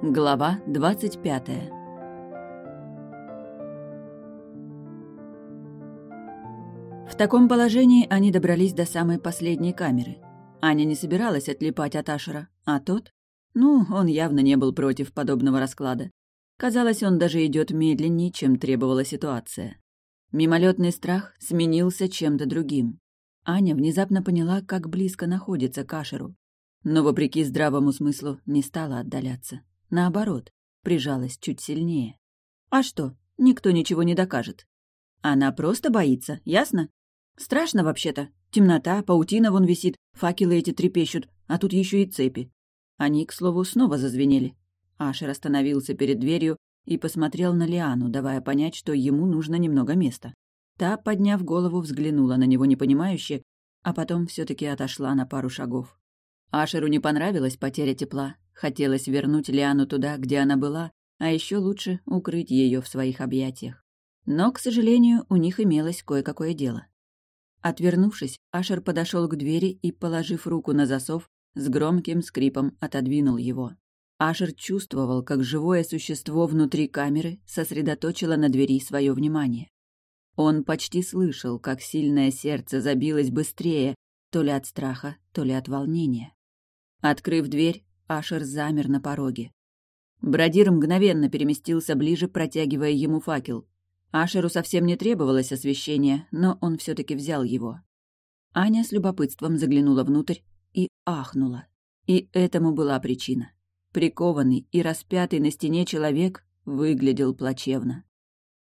Глава 25 В таком положении они добрались до самой последней камеры. Аня не собиралась отлипать от Ашера, а тот? Ну, он явно не был против подобного расклада. Казалось, он даже идет медленнее, чем требовала ситуация. Мимолетный страх сменился чем-то другим. Аня внезапно поняла, как близко находится к Ашеру. Но, вопреки здравому смыслу, не стала отдаляться. Наоборот, прижалась чуть сильнее. А что, никто ничего не докажет. Она просто боится, ясно? Страшно вообще-то. Темнота, паутина вон висит, факелы эти трепещут, а тут еще и цепи. Они, к слову, снова зазвенели. Ашер остановился перед дверью и посмотрел на Лиану, давая понять, что ему нужно немного места. Та, подняв голову, взглянула на него непонимающе, а потом все таки отошла на пару шагов. Ашеру не понравилась потеря тепла, Хотелось вернуть Лиану туда, где она была, а еще лучше укрыть ее в своих объятиях. Но, к сожалению, у них имелось кое-какое дело. Отвернувшись, Ашер подошел к двери и, положив руку на засов, с громким скрипом отодвинул его. Ашер чувствовал, как живое существо внутри камеры сосредоточило на двери свое внимание. Он почти слышал, как сильное сердце забилось быстрее, то ли от страха, то ли от волнения. Открыв дверь, Ашер замер на пороге. Бродир мгновенно переместился ближе, протягивая ему факел. Ашеру совсем не требовалось освещения, но он все таки взял его. Аня с любопытством заглянула внутрь и ахнула. И этому была причина. Прикованный и распятый на стене человек выглядел плачевно.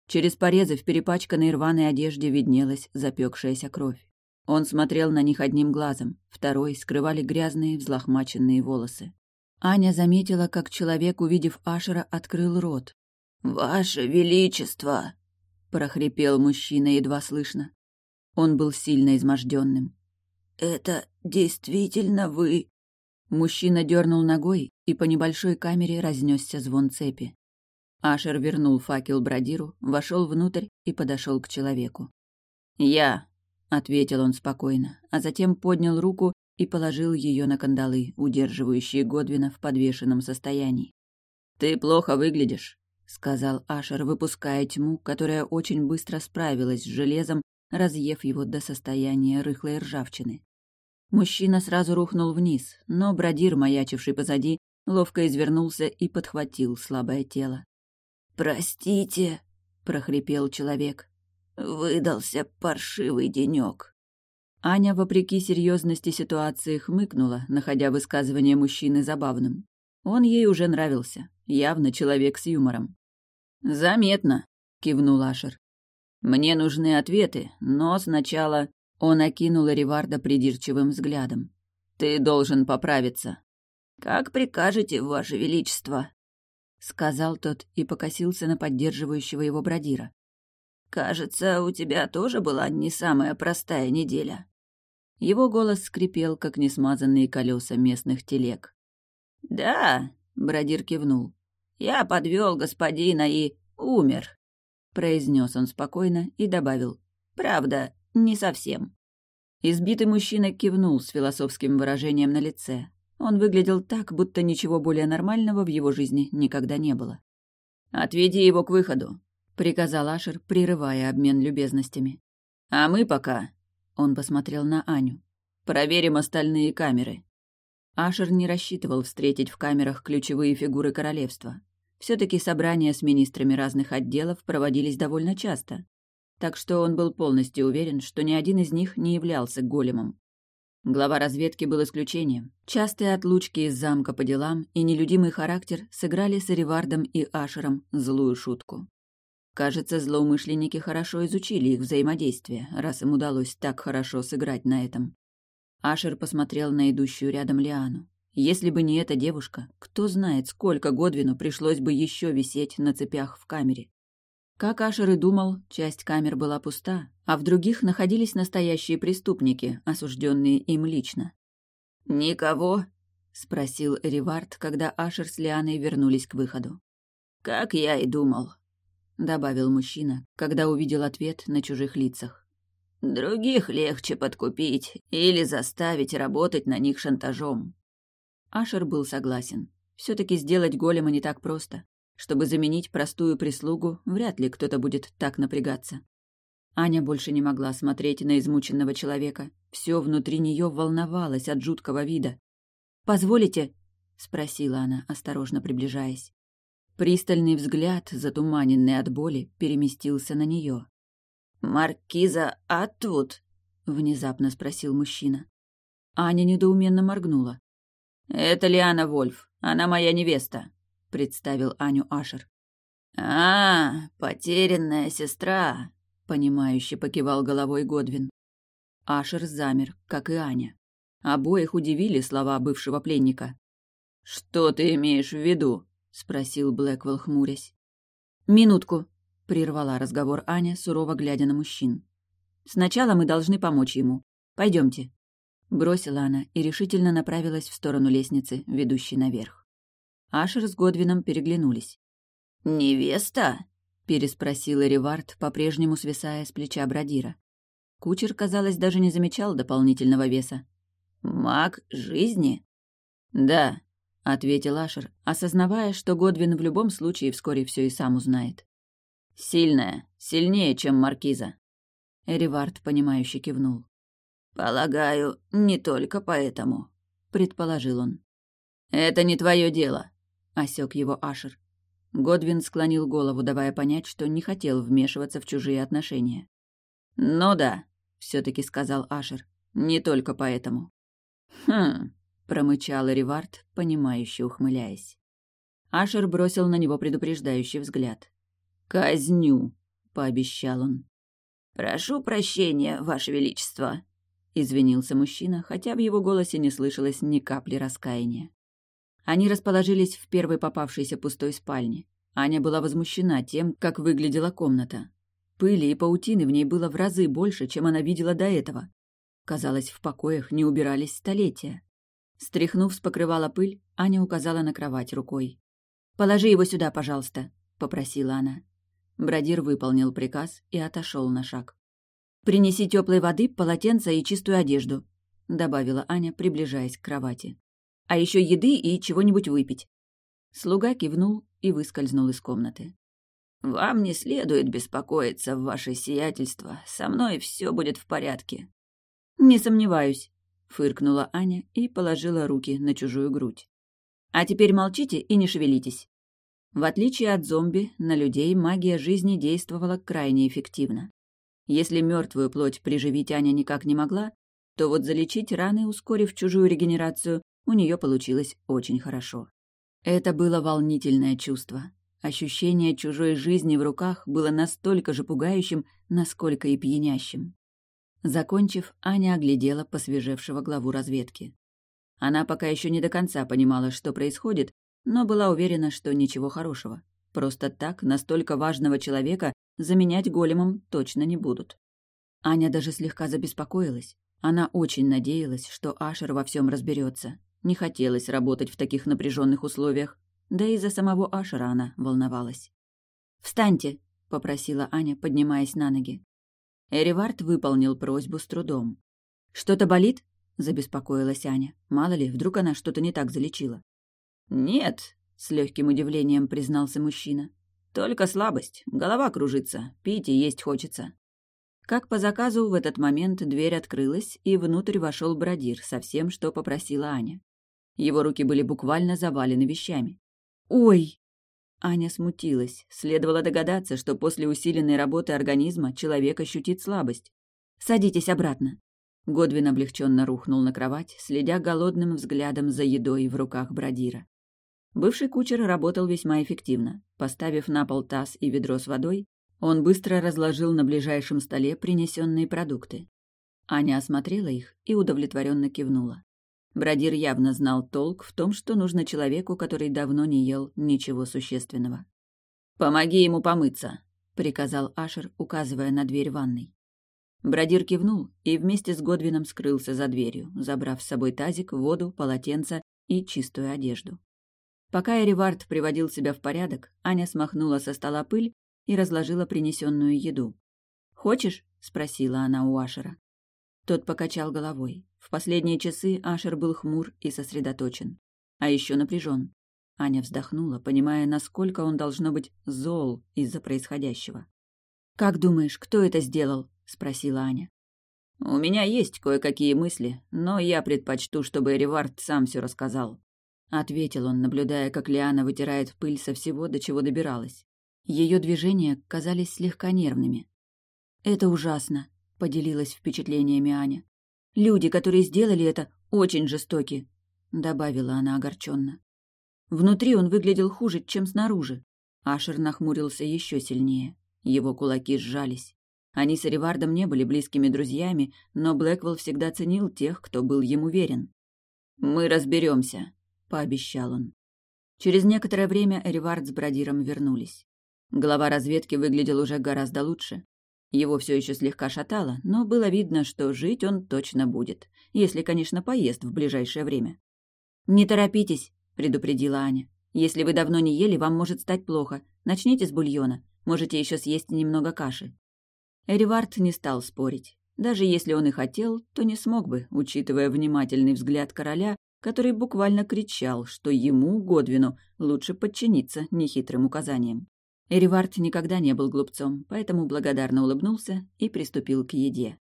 Через порезы в перепачканной рваной одежде виднелась запекшаяся кровь. Он смотрел на них одним глазом, второй скрывали грязные взлохмаченные волосы. Аня заметила, как человек, увидев Ашера, открыл рот. «Ваше Величество!» — прохрипел мужчина едва слышно. Он был сильно изможденным. «Это действительно вы?» Мужчина дернул ногой, и по небольшой камере разнесся звон цепи. Ашер вернул факел бродиру, вошел внутрь и подошел к человеку. «Я», — ответил он спокойно, а затем поднял руку и положил ее на кандалы, удерживающие Годвина в подвешенном состоянии. «Ты плохо выглядишь», — сказал Ашер, выпуская тьму, которая очень быстро справилась с железом, разъев его до состояния рыхлой ржавчины. Мужчина сразу рухнул вниз, но бродир, маячивший позади, ловко извернулся и подхватил слабое тело. «Простите», — прохрипел человек, — «выдался паршивый денек». Аня, вопреки серьезности ситуации, хмыкнула, находя высказывание мужчины забавным. Он ей уже нравился, явно человек с юмором. «Заметно», — кивнул Ашер. «Мне нужны ответы, но сначала...» Он окинул Риварда придирчивым взглядом. «Ты должен поправиться». «Как прикажете, Ваше Величество», — сказал тот и покосился на поддерживающего его бродира. «Кажется, у тебя тоже была не самая простая неделя». Его голос скрипел, как несмазанные колеса местных телег. «Да», — Бродир кивнул, — «я подвел господина и умер», — произнес он спокойно и добавил. «Правда, не совсем». Избитый мужчина кивнул с философским выражением на лице. Он выглядел так, будто ничего более нормального в его жизни никогда не было. «Отведи его к выходу», — приказал Ашер, прерывая обмен любезностями. «А мы пока он посмотрел на Аню. «Проверим остальные камеры». Ашер не рассчитывал встретить в камерах ключевые фигуры королевства. все таки собрания с министрами разных отделов проводились довольно часто. Так что он был полностью уверен, что ни один из них не являлся големом. Глава разведки был исключением. Частые отлучки из замка по делам и нелюдимый характер сыграли с Эривардом и Ашером злую шутку. Кажется, злоумышленники хорошо изучили их взаимодействие, раз им удалось так хорошо сыграть на этом. Ашер посмотрел на идущую рядом Лиану. Если бы не эта девушка, кто знает, сколько Годвину пришлось бы еще висеть на цепях в камере. Как Ашер и думал, часть камер была пуста, а в других находились настоящие преступники, осужденные им лично. «Никого?» — спросил Ривард, когда Ашер с Лианой вернулись к выходу. «Как я и думал», — добавил мужчина, когда увидел ответ на чужих лицах. «Других легче подкупить или заставить работать на них шантажом». Ашер был согласен. все таки сделать голема не так просто. Чтобы заменить простую прислугу, вряд ли кто-то будет так напрягаться. Аня больше не могла смотреть на измученного человека. Все внутри нее волновалось от жуткого вида. «Позволите?» — спросила она, осторожно приближаясь. Пристальный взгляд, затуманенный от боли, переместился на нее. «Маркиза, а тут?» — внезапно спросил мужчина. Аня недоуменно моргнула. «Это Лиана Вольф. Она моя невеста», — представил Аню Ашер. «А, потерянная сестра», — понимающе покивал головой Годвин. Ашер замер, как и Аня. Обоих удивили слова бывшего пленника. «Что ты имеешь в виду?» — спросил Блэквелл, хмурясь. «Минутку», — прервала разговор Аня, сурово глядя на мужчин. «Сначала мы должны помочь ему. Пойдемте. Бросила она и решительно направилась в сторону лестницы, ведущей наверх. Ашер с Годвином переглянулись. «Невеста?» — переспросила Ревард, по-прежнему свисая с плеча Бродира. Кучер, казалось, даже не замечал дополнительного веса. «Маг жизни?» «Да», — ответил Ашер, осознавая, что Годвин в любом случае вскоре все и сам узнает. «Сильная, сильнее, чем Маркиза». Эривард, понимающе кивнул. «Полагаю, не только поэтому», — предположил он. «Это не твое дело», — осек его Ашер. Годвин склонил голову, давая понять, что не хотел вмешиваться в чужие отношения. «Ну да», — все-таки сказал Ашер, — «не только поэтому». «Хм», — промычал Ривард, понимающе ухмыляясь. Ашер бросил на него предупреждающий взгляд. «Казню», — пообещал он. «Прошу прощения, Ваше Величество», — извинился мужчина, хотя в его голосе не слышалось ни капли раскаяния. Они расположились в первой попавшейся пустой спальне. Аня была возмущена тем, как выглядела комната. Пыли и паутины в ней было в разы больше, чем она видела до этого. Казалось, в покоях не убирались столетия. Стряхнув с покрывала пыль, Аня указала на кровать рукой. «Положи его сюда, пожалуйста», — попросила она. Бродир выполнил приказ и отошел на шаг. «Принеси теплой воды, полотенце и чистую одежду», — добавила Аня, приближаясь к кровати. «А еще еды и чего-нибудь выпить». Слуга кивнул и выскользнул из комнаты. «Вам не следует беспокоиться, ваше сиятельство. Со мной все будет в порядке». «Не сомневаюсь», — фыркнула Аня и положила руки на чужую грудь. «А теперь молчите и не шевелитесь». В отличие от зомби, на людей магия жизни действовала крайне эффективно. Если мертвую плоть приживить Аня никак не могла, то вот залечить раны, ускорив чужую регенерацию, у нее получилось очень хорошо. Это было волнительное чувство. Ощущение чужой жизни в руках было настолько же пугающим, насколько и пьянящим. Закончив, Аня оглядела посвежевшего главу разведки. Она пока еще не до конца понимала, что происходит, но была уверена, что ничего хорошего. Просто так настолько важного человека заменять големом точно не будут. Аня даже слегка забеспокоилась. Она очень надеялась, что Ашер во всем разберется. Не хотелось работать в таких напряженных условиях, да и за самого Ашера она волновалась. «Встаньте!» — попросила Аня, поднимаясь на ноги. Эривард выполнил просьбу с трудом. «Что-то болит?» — забеспокоилась Аня. Мало ли, вдруг она что-то не так залечила. «Нет», — с легким удивлением признался мужчина. Только слабость, голова кружится, пить и есть хочется. Как по заказу, в этот момент дверь открылась, и внутрь вошел бродир со всем, что попросила Аня. Его руки были буквально завалены вещами. «Ой!» Аня смутилась. Следовало догадаться, что после усиленной работы организма человек ощутит слабость. «Садитесь обратно». Годвин облегченно рухнул на кровать, следя голодным взглядом за едой в руках бродира. Бывший кучер работал весьма эффективно. Поставив на пол таз и ведро с водой, он быстро разложил на ближайшем столе принесенные продукты. Аня осмотрела их и удовлетворенно кивнула. Бродир явно знал толк в том, что нужно человеку, который давно не ел ничего существенного. «Помоги ему помыться», — приказал Ашер, указывая на дверь ванной. Бродир кивнул и вместе с Годвином скрылся за дверью, забрав с собой тазик, воду, полотенце и чистую одежду. Пока Эривард приводил себя в порядок, Аня смахнула со стола пыль и разложила принесенную еду. «Хочешь?» — спросила она у Ашера. Тот покачал головой. В последние часы Ашер был хмур и сосредоточен. А еще напряжен. Аня вздохнула, понимая, насколько он должно быть зол из-за происходящего. «Как думаешь, кто это сделал?» — спросила Аня. «У меня есть кое-какие мысли, но я предпочту, чтобы Эривард сам все рассказал», — ответил он, наблюдая, как Лиана вытирает пыль со всего, до чего добиралась. Ее движения казались слегка нервными. «Это ужасно», — поделилась впечатлениями Аня. «Люди, которые сделали это, очень жестоки», — добавила она огорченно. Внутри он выглядел хуже, чем снаружи. Ашер нахмурился еще сильнее. Его кулаки сжались. Они с Эривардом не были близкими друзьями, но Блэквелл всегда ценил тех, кто был ему верен. «Мы разберемся», — пообещал он. Через некоторое время Эривард с Бродиром вернулись. Глава разведки выглядел уже гораздо лучше. Его все еще слегка шатало, но было видно, что жить он точно будет, если, конечно, поест в ближайшее время. «Не торопитесь», — предупредила Аня. «Если вы давно не ели, вам может стать плохо. Начните с бульона. Можете еще съесть немного каши». Эривард не стал спорить. Даже если он и хотел, то не смог бы, учитывая внимательный взгляд короля, который буквально кричал, что ему, Годвину, лучше подчиниться нехитрым указаниям. Эривард никогда не был глупцом, поэтому благодарно улыбнулся и приступил к еде.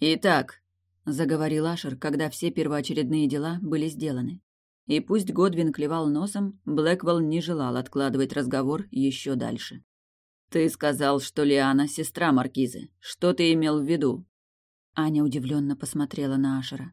«Итак», — заговорил Ашер, когда все первоочередные дела были сделаны. И пусть Годвин клевал носом, Блэквелл не желал откладывать разговор еще дальше. «Ты сказал, что Лиана — сестра Маркизы. Что ты имел в виду?» Аня удивленно посмотрела на Ашера.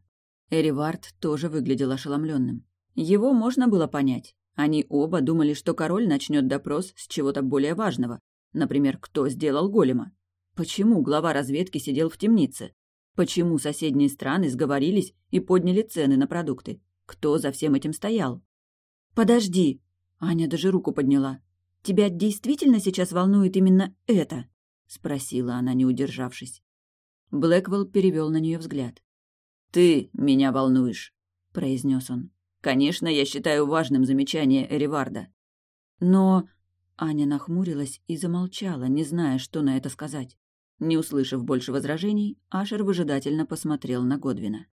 Эривард тоже выглядел ошеломленным. Его можно было понять. Они оба думали, что король начнет допрос с чего-то более важного. Например, кто сделал голема? Почему глава разведки сидел в темнице? Почему соседние страны сговорились и подняли цены на продукты? Кто за всем этим стоял? «Подожди!» Аня даже руку подняла. «Тебя действительно сейчас волнует именно это?» Спросила она, не удержавшись. Блэквелл перевел на нее взгляд. «Ты меня волнуешь», — произнес он. Конечно, я считаю важным замечание Эриварда. Но... Аня нахмурилась и замолчала, не зная, что на это сказать. Не услышав больше возражений, Ашер выжидательно посмотрел на Годвина.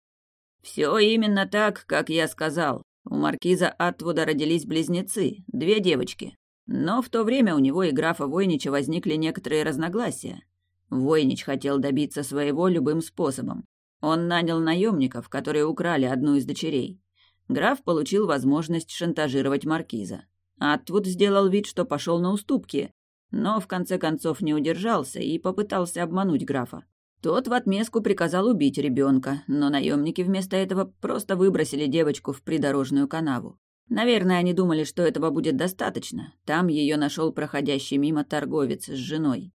«Все именно так, как я сказал. У маркиза Атвуда родились близнецы, две девочки. Но в то время у него и графа Войнича возникли некоторые разногласия. Войнич хотел добиться своего любым способом. Он нанял наемников, которые украли одну из дочерей граф получил возможность шантажировать маркиза. Атвуд сделал вид, что пошел на уступки, но в конце концов не удержался и попытался обмануть графа. Тот в отместку приказал убить ребенка, но наемники вместо этого просто выбросили девочку в придорожную канаву. Наверное, они думали, что этого будет достаточно. Там ее нашел проходящий мимо торговец с женой.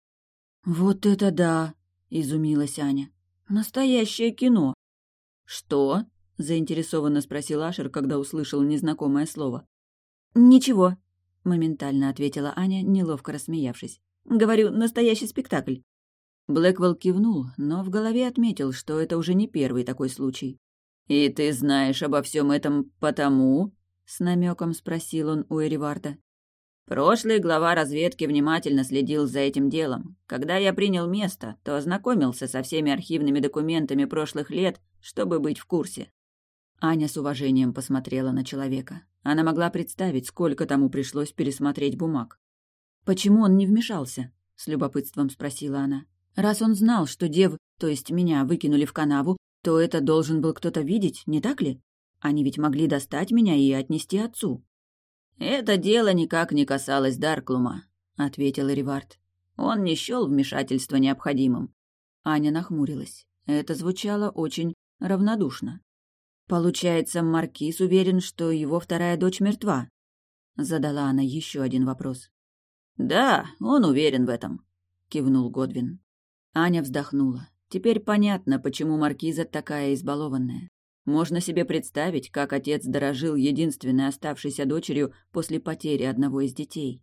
«Вот это да!» — изумилась Аня. «Настоящее кино!» «Что?» — заинтересованно спросил Ашер, когда услышал незнакомое слово. «Ничего», — моментально ответила Аня, неловко рассмеявшись. «Говорю, настоящий спектакль». Блэквелл кивнул, но в голове отметил, что это уже не первый такой случай. «И ты знаешь обо всем этом потому?» — с намеком спросил он у Эриварда. Прошлый глава разведки внимательно следил за этим делом. Когда я принял место, то ознакомился со всеми архивными документами прошлых лет, чтобы быть в курсе. Аня с уважением посмотрела на человека. Она могла представить, сколько тому пришлось пересмотреть бумаг. «Почему он не вмешался?» — с любопытством спросила она. «Раз он знал, что дев, то есть меня, выкинули в канаву, то это должен был кто-то видеть, не так ли? Они ведь могли достать меня и отнести отцу». «Это дело никак не касалось Дарклума», — ответил Ривард. «Он не счел вмешательство необходимым». Аня нахмурилась. Это звучало очень равнодушно. Получается, Маркиз уверен, что его вторая дочь мертва? Задала она еще один вопрос. Да, он уверен в этом, кивнул Годвин. Аня вздохнула. Теперь понятно, почему Маркиза такая избалованная. Можно себе представить, как отец дорожил единственной оставшейся дочерью после потери одного из детей.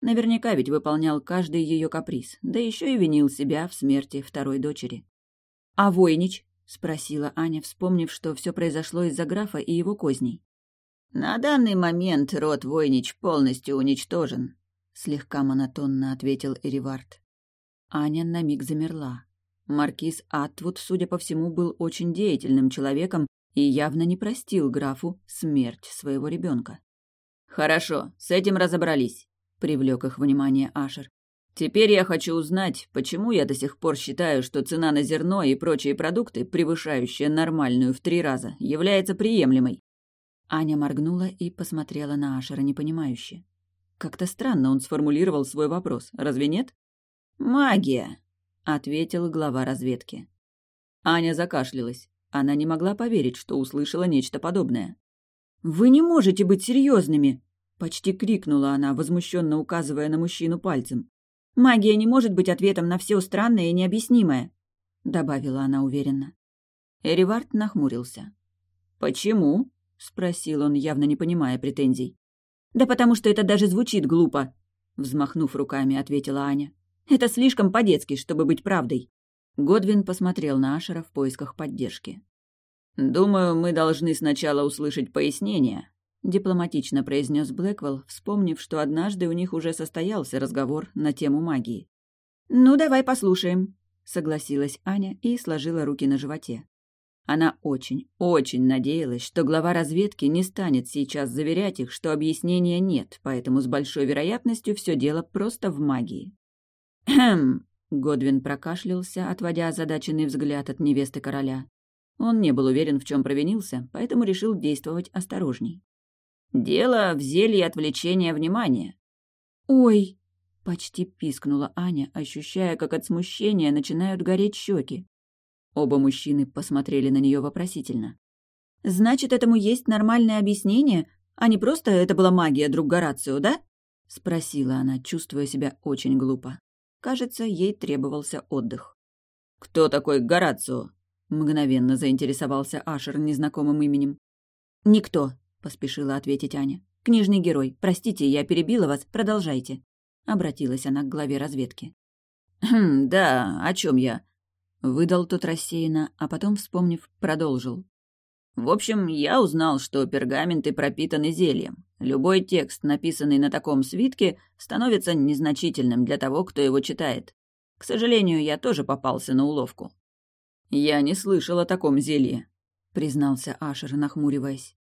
Наверняка ведь выполнял каждый ее каприз, да еще и винил себя в смерти второй дочери. А Войнич? — спросила Аня, вспомнив, что все произошло из-за графа и его козней. «На данный момент род Войнич полностью уничтожен», — слегка монотонно ответил Эривард. Аня на миг замерла. Маркиз Атвуд, судя по всему, был очень деятельным человеком и явно не простил графу смерть своего ребенка. «Хорошо, с этим разобрались», — привлек их внимание Ашер. «Теперь я хочу узнать, почему я до сих пор считаю, что цена на зерно и прочие продукты, превышающая нормальную в три раза, является приемлемой». Аня моргнула и посмотрела на Ашера непонимающе. Как-то странно он сформулировал свой вопрос, разве нет? «Магия», — ответил глава разведки. Аня закашлялась. Она не могла поверить, что услышала нечто подобное. «Вы не можете быть серьезными!» — почти крикнула она, возмущенно указывая на мужчину пальцем. «Магия не может быть ответом на все странное и необъяснимое», — добавила она уверенно. Эривард нахмурился. «Почему?» — спросил он, явно не понимая претензий. «Да потому что это даже звучит глупо», — взмахнув руками, ответила Аня. «Это слишком по-детски, чтобы быть правдой». Годвин посмотрел на Ашера в поисках поддержки. «Думаю, мы должны сначала услышать пояснение», — дипломатично произнес Блэквелл, вспомнив, что однажды у них уже состоялся разговор на тему магии. «Ну, давай послушаем», — согласилась Аня и сложила руки на животе. Она очень, очень надеялась, что глава разведки не станет сейчас заверять их, что объяснения нет, поэтому с большой вероятностью все дело просто в магии. «Хм!» — Годвин прокашлялся, отводя озадаченный взгляд от невесты короля. Он не был уверен, в чем провинился, поэтому решил действовать осторожней. «Дело в зелье отвлечения внимания». «Ой!» — почти пискнула Аня, ощущая, как от смущения начинают гореть щеки. Оба мужчины посмотрели на нее вопросительно. «Значит, этому есть нормальное объяснение, а не просто это была магия, друг Горацио, да?» — спросила она, чувствуя себя очень глупо. Кажется, ей требовался отдых. «Кто такой Горацио?» Мгновенно заинтересовался Ашер незнакомым именем. «Никто», — поспешила ответить Аня. «Книжный герой. Простите, я перебила вас. Продолжайте». Обратилась она к главе разведки. «Хм, да, о чем я?» Выдал тот рассеянно, а потом, вспомнив, продолжил. «В общем, я узнал, что пергаменты пропитаны зельем. Любой текст, написанный на таком свитке, становится незначительным для того, кто его читает. К сожалению, я тоже попался на уловку. «Я не слышал о таком зелье», — признался Ашер, нахмуриваясь.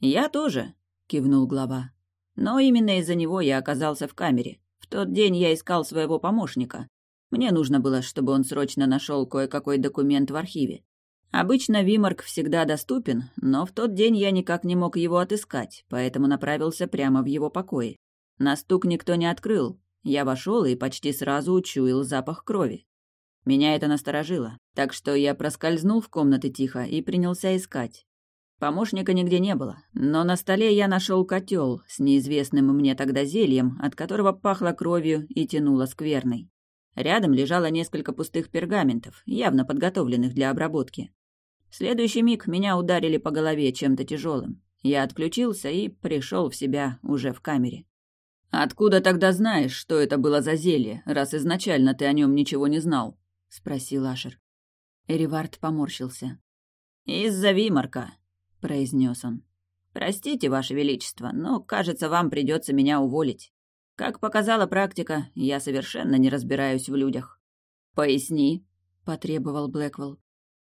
«Я тоже», — кивнул глава. «Но именно из-за него я оказался в камере. В тот день я искал своего помощника. Мне нужно было, чтобы он срочно нашел кое-какой документ в архиве. Обычно Вимарк всегда доступен, но в тот день я никак не мог его отыскать, поэтому направился прямо в его покои. На стук никто не открыл. Я вошел и почти сразу учуял запах крови. Меня это насторожило, так что я проскользнул в комнаты тихо и принялся искать. Помощника нигде не было, но на столе я нашел котел с неизвестным мне тогда зельем, от которого пахло кровью и тянуло скверной. Рядом лежало несколько пустых пергаментов, явно подготовленных для обработки. В следующий миг меня ударили по голове чем-то тяжелым. Я отключился и пришел в себя уже в камере. «Откуда тогда знаешь, что это было за зелье, раз изначально ты о нем ничего не знал?» — спросил Ашер. Эривард поморщился. «Из-за Вимарка», — произнес он. «Простите, Ваше Величество, но, кажется, вам придется меня уволить. Как показала практика, я совершенно не разбираюсь в людях». «Поясни», — потребовал Блэквелл.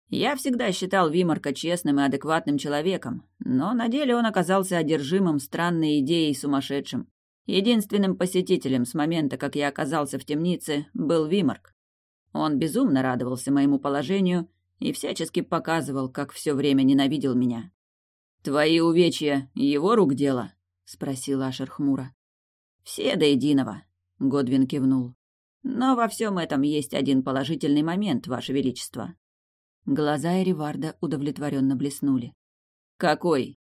«Я всегда считал Вимарка честным и адекватным человеком, но на деле он оказался одержимым странной идеей сумасшедшим. Единственным посетителем с момента, как я оказался в темнице, был Вимарк. Он безумно радовался моему положению и всячески показывал, как все время ненавидел меня. «Твои увечья — его рук дело?» — спросил Ашер хмуро. «Все до единого», — Годвин кивнул. «Но во всем этом есть один положительный момент, Ваше Величество». Глаза Эриварда удовлетворенно блеснули. «Какой?»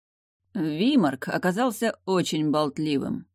Вимарк оказался очень болтливым.